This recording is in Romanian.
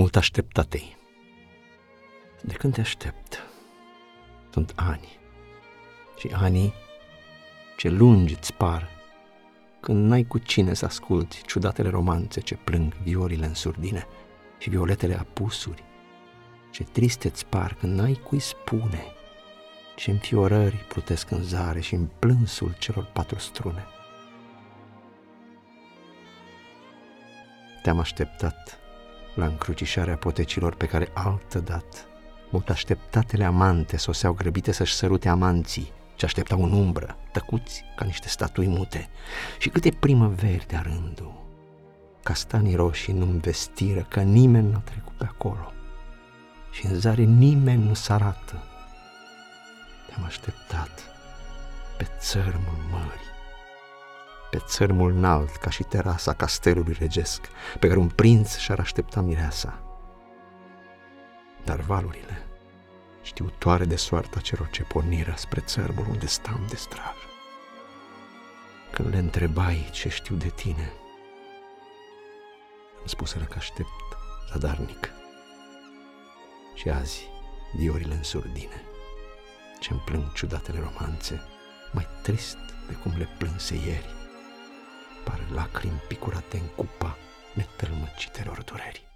Mult așteptatei. De când te aștept? Sunt ani. Și anii ce lungi îți par când n-ai cu cine să asculti ciudatele romanțe ce plâng viorile în surdine și violetele apusuri. Ce triste îți par când n-ai cui spune ce înfiorări plutesc în zare și în plânsul celor patru strune. Te-am așteptat la încrucișarea potecilor pe care altă dat mult așteptatele amante soseau grăbite să-și sărute amanții ce așteptau în umbră, tăcuți ca niște statui mute și câte primăveri de rândul. Castanii roșii nu-mi vestiră că nimeni n-a trecut pe acolo și în zare nimeni nu s-arată. Te-am așteptat pe țărmul mării pe țărmul înalt, ca și terasa castelului regesc, pe care un prinț și-ar aștepta mireasa. Dar valurile, știutoare de soarta celor ce porniră spre țărmul unde stam de straj, când le întrebai ce știu de tine, îmi spuseră că aștept zadarnic. Și azi, viorile în surdine, ce-mi plâng ciudatele romanțe, mai trist de cum le plânse ieri, pare lacrimi picurate în cupa netălmăcitelor dureri.